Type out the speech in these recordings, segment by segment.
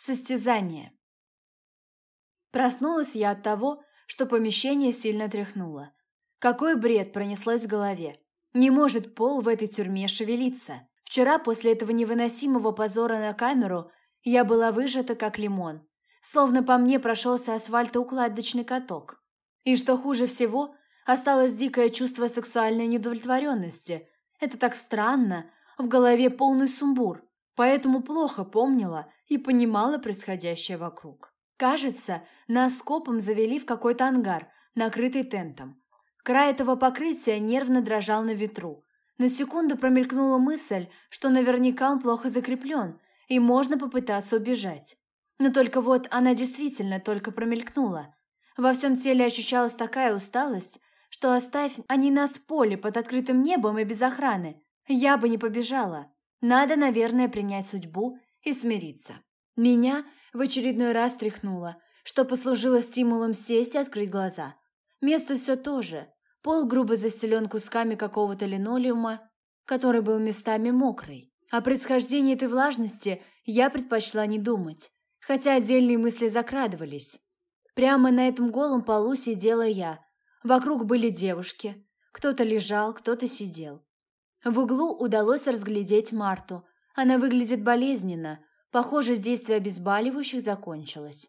Состязание. Проснулась я от того, что помещение сильно тряхнуло. Какой бред пронеслось в голове. Не может пол в этой тюрьме шевелиться. Вчера после этого невыносимого позора на камеру я была выжата как лимон. Словно по мне прошелся асфальтоукладочный каток. И что хуже всего, осталось дикое чувство сексуальной недовлетворенности. Это так странно, в голове полный сумбур поэтому плохо помнила и понимала происходящее вокруг. Кажется, нас скопом завели в какой-то ангар, накрытый тентом. Край этого покрытия нервно дрожал на ветру. На секунду промелькнула мысль, что наверняка он плохо закреплен, и можно попытаться убежать. Но только вот она действительно только промелькнула. Во всем теле ощущалась такая усталость, что оставь они нас в поле под открытым небом и без охраны, я бы не побежала. Надо, наверное, принять судьбу и смириться. Меня в очередной раз тряхнуло, что послужило стимулом сесть и открыть глаза. Место все то же. Пол грубо застелен кусками какого-то линолеума, который был местами мокрый. О происхождении этой влажности я предпочла не думать, хотя отдельные мысли закрадывались. Прямо на этом голом полу сидела я. Вокруг были девушки. Кто-то лежал, кто-то сидел. В углу удалось разглядеть Марту. Она выглядит болезненно. Похоже, действие обезболивающих закончилось.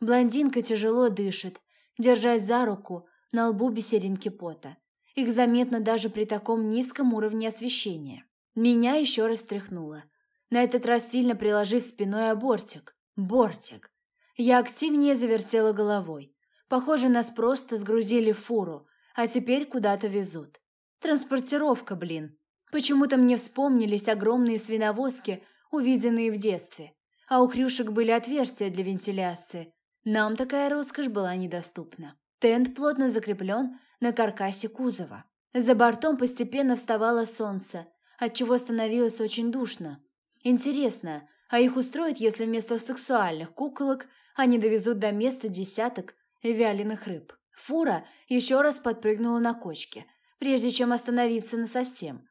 Блондинка тяжело дышит, держась за руку, на лбу бисеринки пота. Их заметно даже при таком низком уровне освещения. Меня еще раз тряхнуло. На этот раз сильно приложив спиной о бортик. Бортик. Я активнее завертела головой. Похоже, нас просто сгрузили в фуру, а теперь куда-то везут. Транспортировка, блин. Почему-то мне вспомнились огромные свиновозки, увиденные в детстве, а у хрюшек были отверстия для вентиляции. Нам такая роскошь была недоступна. Тент плотно закреплен на каркасе кузова. За бортом постепенно вставало солнце, отчего становилось очень душно. Интересно, а их устроит, если вместо сексуальных куколок они довезут до места десяток вяленых рыб? Фура еще раз подпрыгнула на кочке, прежде чем остановиться насовсем.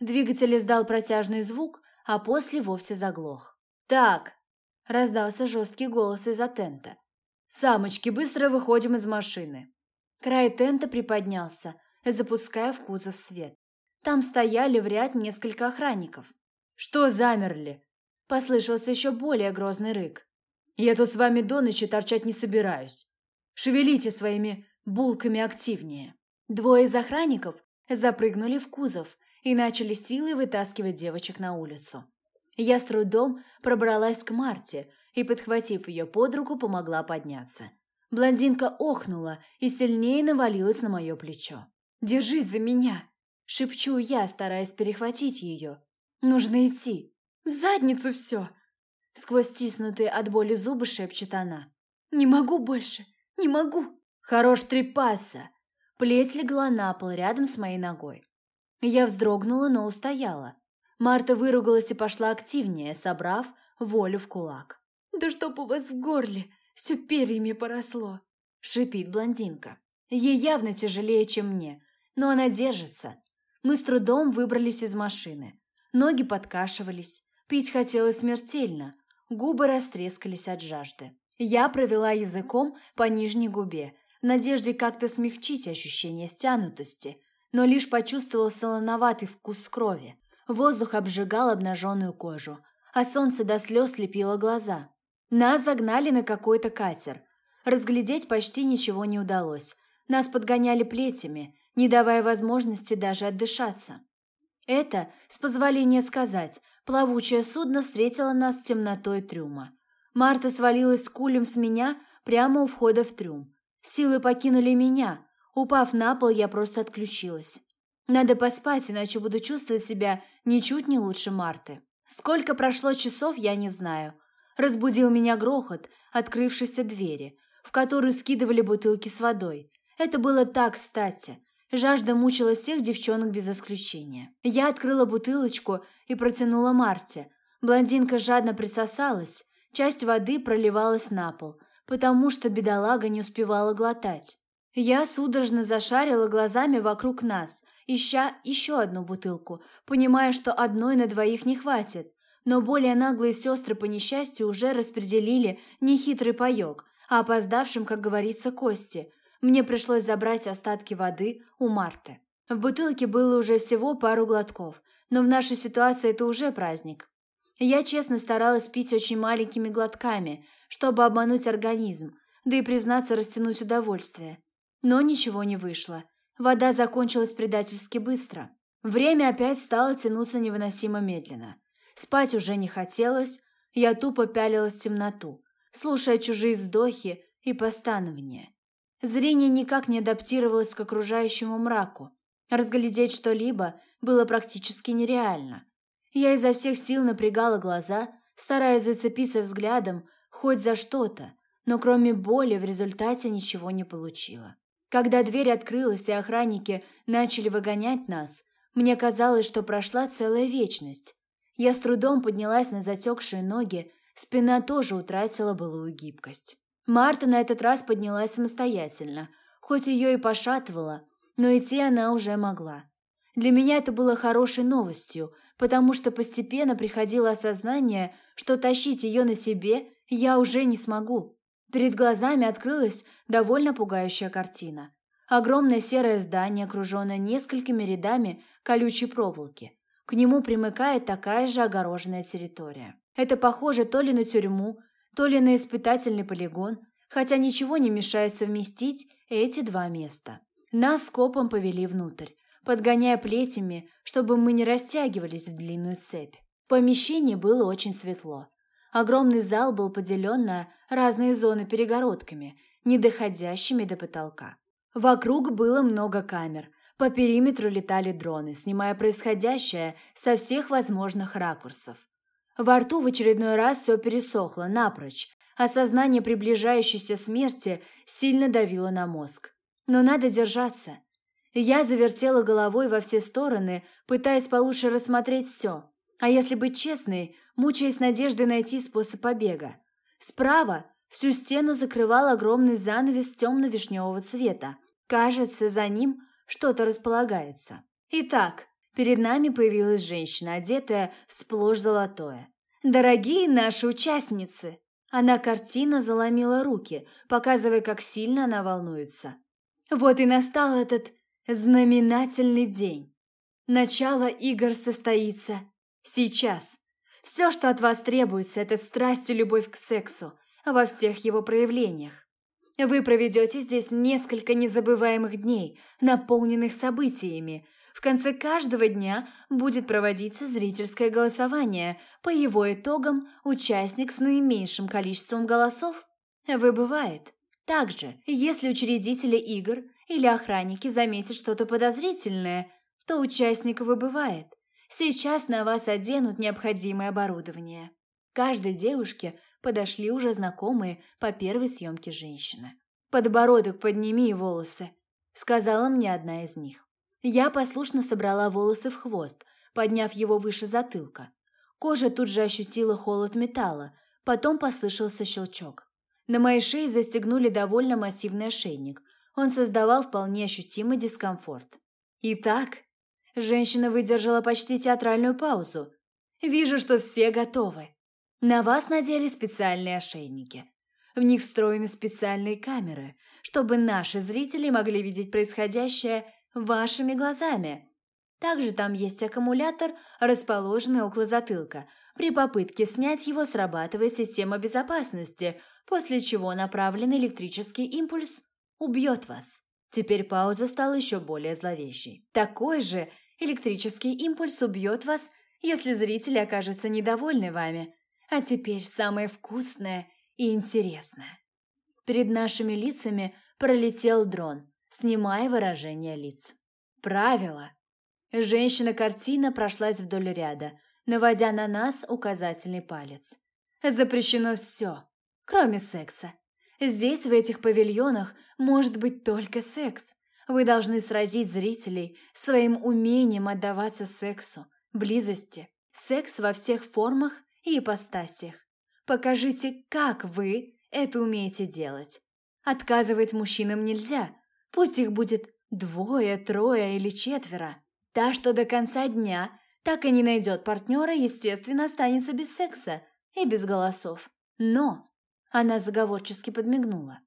Двигатель издал протяжный звук, а после вовсе заглох. «Так!» – раздался жесткий голос из-за тента. «Самочки, быстро выходим из машины!» Край тента приподнялся, запуская в кузов свет. Там стояли в ряд несколько охранников. «Что замерли?» – послышался еще более грозный рык. «Я тут с вами до ночи торчать не собираюсь. Шевелите своими булками активнее». Двое из охранников запрыгнули в кузов и начали силой вытаскивать девочек на улицу. Я с трудом пробралась к Марте и, подхватив ее под руку, помогла подняться. Блондинка охнула и сильнее навалилась на мое плечо. «Держись за меня!» – шепчу я, стараясь перехватить ее. «Нужно идти. В задницу все!» Сквозь стиснутые от боли зубы шепчет она. «Не могу больше! Не могу!» «Хорош трепаться!» Плеть легла на пол рядом с моей ногой. Я вздрогнула, но устояла. Марта выругалась и пошла активнее, собрав волю в кулак. «Да чтоб у вас в горле все перьями поросло!» – шипит блондинка. Ей явно тяжелее, чем мне, но она держится. Мы с трудом выбрались из машины. Ноги подкашивались, пить хотелось смертельно, губы растрескались от жажды. Я провела языком по нижней губе, в надежде как-то смягчить ощущение стянутости – но лишь почувствовал солоноватый вкус крови. Воздух обжигал обнаженную кожу. От солнца до слез слепило глаза. Нас загнали на какой-то катер. Разглядеть почти ничего не удалось. Нас подгоняли плетями, не давая возможности даже отдышаться. Это, с позволения сказать, плавучее судно встретило нас темнотой трюма. Марта свалилась кулем с меня прямо у входа в трюм. Силы покинули меня, Упав на пол, я просто отключилась. Надо поспать, иначе буду чувствовать себя ничуть не лучше Марты. Сколько прошло часов, я не знаю. Разбудил меня грохот открывшейся двери, в которую скидывали бутылки с водой. Это было так кстати. Жажда мучила всех девчонок без исключения. Я открыла бутылочку и протянула Марте. Блондинка жадно присосалась, часть воды проливалась на пол, потому что бедолага не успевала глотать. Я судорожно зашарила глазами вокруг нас, ища еще одну бутылку, понимая, что одной на двоих не хватит. но более наглые сестры по несчастью уже распределили нехитрый паёк, а опоздавшим, как говорится, кости. Мне пришлось забрать остатки воды у Марты. В бутылке было уже всего пару глотков, но в нашей ситуации это уже праздник. Я честно старалась пить очень маленькими глотками, чтобы обмануть организм, да и, признаться, растянуть удовольствие. Но ничего не вышло. Вода закончилась предательски быстро. Время опять стало тянуться невыносимо медленно. Спать уже не хотелось, я тупо пялилась в темноту, слушая чужие вздохи и постановления. Зрение никак не адаптировалось к окружающему мраку. Разглядеть что-либо было практически нереально. Я изо всех сил напрягала глаза, стараясь зацепиться взглядом хоть за что-то, но кроме боли в результате ничего не получила. Когда дверь открылась и охранники начали выгонять нас, мне казалось, что прошла целая вечность. Я с трудом поднялась на затекшие ноги, спина тоже утратила былую гибкость. Марта на этот раз поднялась самостоятельно, хоть ее и пошатывала, но идти она уже могла. Для меня это было хорошей новостью, потому что постепенно приходило осознание, что тащить ее на себе я уже не смогу. Перед глазами открылась довольно пугающая картина. Огромное серое здание, окруженное несколькими рядами колючей проволоки. К нему примыкает такая же огороженная территория. Это похоже то ли на тюрьму, то ли на испытательный полигон, хотя ничего не мешает совместить эти два места. Нас скопом повели внутрь, подгоняя плетями, чтобы мы не растягивались в длинную цепь. В помещении было очень светло. Огромный зал был поделен на разные зоны перегородками, не доходящими до потолка. Вокруг было много камер – по периметру летали дроны, снимая происходящее со всех возможных ракурсов. Во рту в очередной раз все пересохло напрочь, осознание приближающейся смерти сильно давило на мозг. Но надо держаться. Я завертела головой во все стороны, пытаясь получше рассмотреть все. А если быть честной, мучаясь надеждой найти способ побега. Справа всю стену закрывал огромный занавес темно-вишневого цвета. Кажется, за ним что-то располагается. Итак, перед нами появилась женщина, одетая в сплошь золотое. «Дорогие наши участницы!» Она картина заломила руки, показывая, как сильно она волнуется. Вот и настал этот знаменательный день. Начало игр состоится сейчас. Все, что от вас требуется, это страсть и любовь к сексу во всех его проявлениях. Вы проведете здесь несколько незабываемых дней, наполненных событиями. В конце каждого дня будет проводиться зрительское голосование. По его итогам участник с наименьшим количеством голосов выбывает. Также, если учредители игр или охранники заметят что-то подозрительное, то участник выбывает. Сейчас на вас оденут необходимое оборудование. Каждой девушке подошли уже знакомые по первой съемке женщины. «Подбородок подними и волосы», — сказала мне одна из них. Я послушно собрала волосы в хвост, подняв его выше затылка. Кожа тут же ощутила холод металла, потом послышался щелчок. На моей шее застегнули довольно массивный ошейник. Он создавал вполне ощутимый дискомфорт. Итак, женщина выдержала почти театральную паузу. «Вижу, что все готовы. На вас надели специальные ошейники. В них встроены специальные камеры, чтобы наши зрители могли видеть происходящее вашими глазами. Также там есть аккумулятор, расположенный около затылка. При попытке снять его срабатывает система безопасности, после чего направленный электрический импульс убьет вас. Теперь пауза стала еще более зловещей. Такой же электрический импульс убьет вас, если зрители окажутся недовольны вами. А теперь самое вкусное и интересное. Перед нашими лицами пролетел дрон, снимая выражение лиц. Правило. Женщина-картина прошлась вдоль ряда, наводя на нас указательный палец. Запрещено все, кроме секса. Здесь, в этих павильонах, может быть только секс. Вы должны сразить зрителей своим умением отдаваться сексу, близости. Секс во всех формах и ипостасях. Покажите, как вы это умеете делать. Отказывать мужчинам нельзя. Пусть их будет двое, трое или четверо. Та, что до конца дня так и не найдет партнера, естественно, останется без секса и без голосов. Но она заговорчески подмигнула.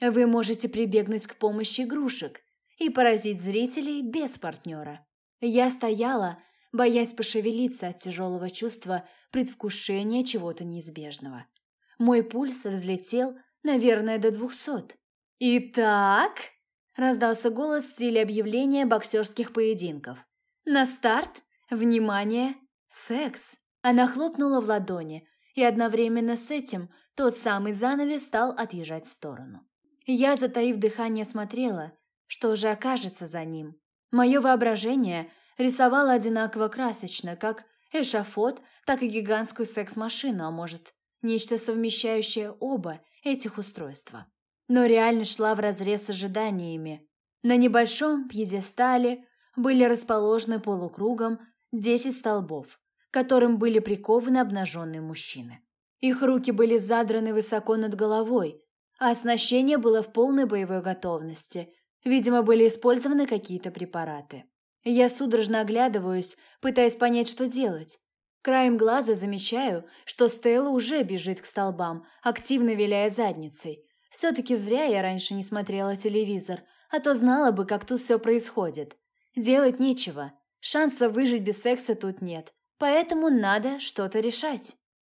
Вы можете прибегнуть к помощи игрушек и поразить зрителей без партнера. Я стояла, боясь пошевелиться от тяжелого чувства предвкушения чего-то неизбежного. Мой пульс взлетел, наверное, до двухсот. «Итак», – раздался голос в стиле объявления боксерских поединков. «На старт! Внимание! Секс!» Она хлопнула в ладони, и одновременно с этим тот самый занавес стал отъезжать в сторону. Я, затаив дыхание, смотрела, что же окажется за ним. Мое воображение рисовало одинаково красочно, как эшафот, так и гигантскую секс-машину, а может, нечто совмещающее оба этих устройства. Но реальность шла вразрез с ожиданиями. На небольшом пьедестале были расположены полукругом десять столбов, к которым были прикованы обнаженные мужчины. Их руки были задраны высоко над головой, а оснащение было в полной боевой готовности. Видимо, были использованы какие-то препараты. Я судорожно оглядываюсь, пытаясь понять, что делать. Краем глаза замечаю, что Стелла уже бежит к столбам, активно виляя задницей. Все-таки зря я раньше не смотрела телевизор, а то знала бы, как тут все происходит. Делать нечего. Шанса выжить без секса тут нет. Поэтому надо что-то решать.